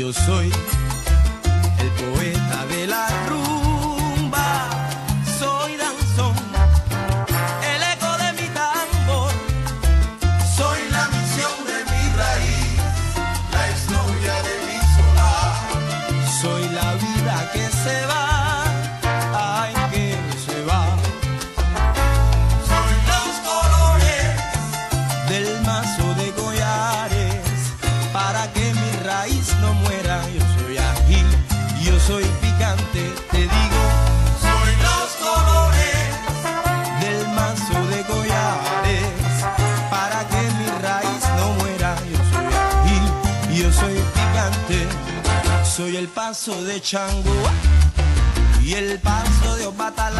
yo soy el poeta de la rumba, soy danzón, el eco de mi tambor, Soy la misión de mi raíz, la historia de mi solar. soy la soy picante, te digo. Soy los colores, del mazo de collares para que mi raíz no muera. Yo soy ágil, yo soy picante, soy el paso de Chango y el paso de Obatalá,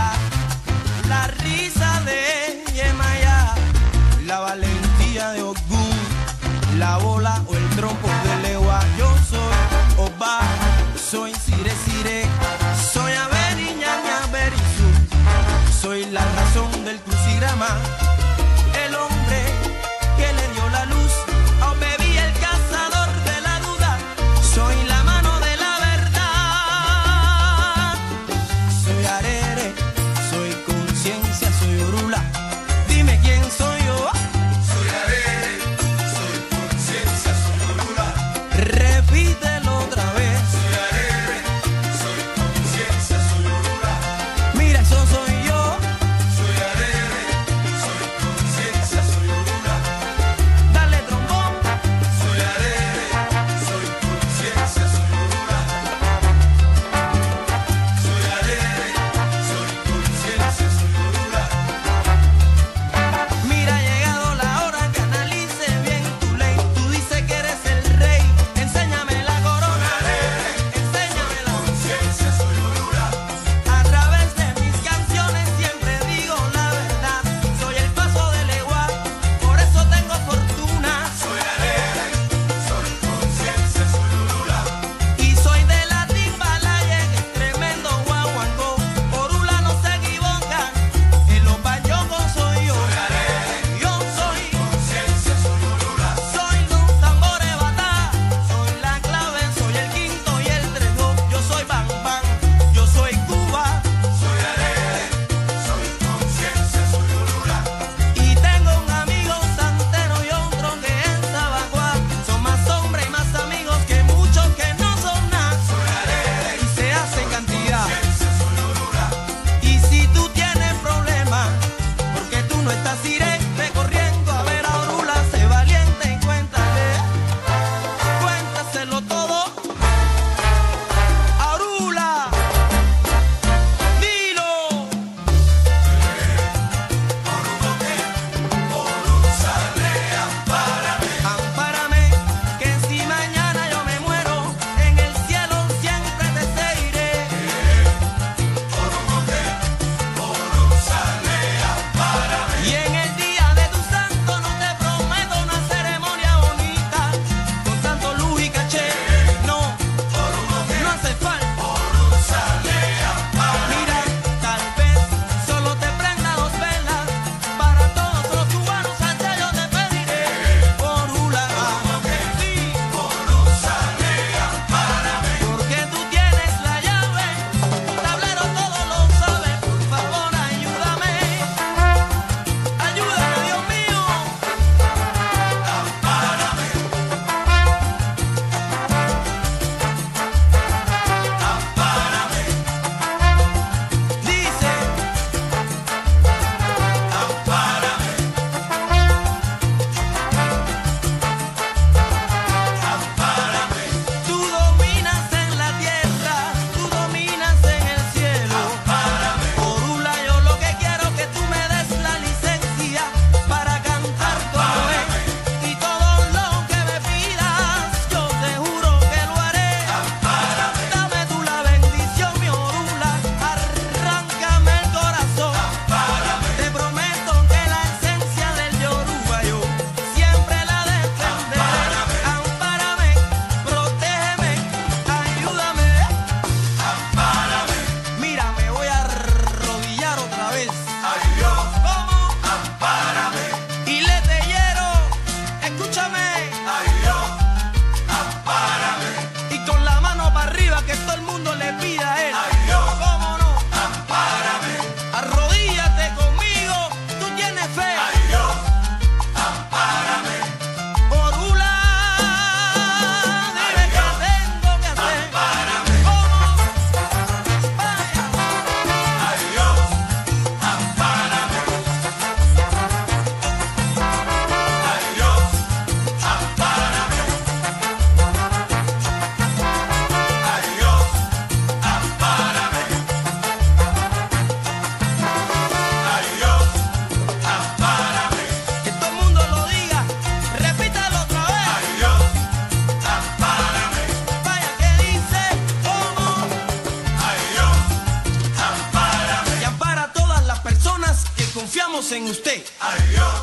en usted. Adiós,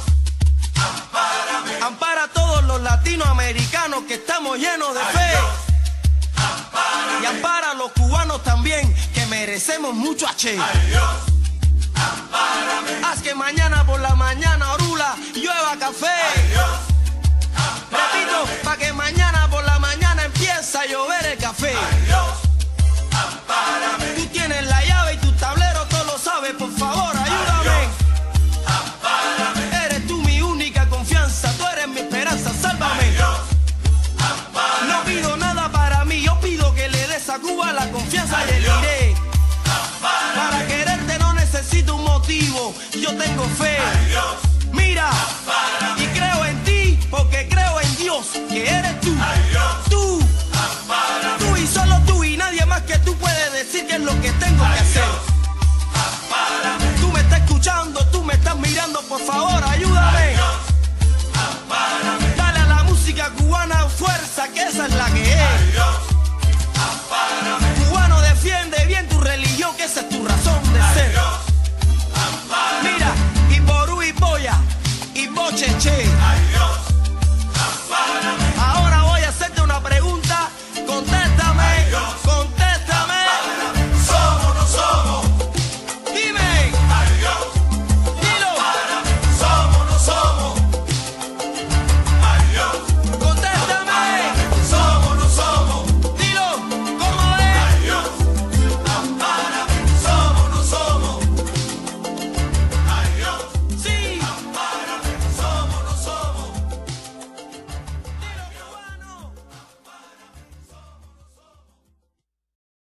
ampárame. Ampara a todos los latinoamericanos que estamos llenos de fe. Adiós, ampárame. Y ampara a los cubanos también, que merecemos mucho H. Adiós, ampárame. Haz que mañana por la mañana, Orula, llueva café. Adiós, Eh, para quererte no necesito un motivo, yo tengo fe. Mira, y creo en ti, porque creo en Dios, que eres tú. Tú, tú y solo tú y nadie más que tú puedes decir qué es lo que tengo que hacer. Tú me estás escuchando, tú me estás mirando, por favor, ayúdame. Dale a la música cubana fuerza, que esa es la que es.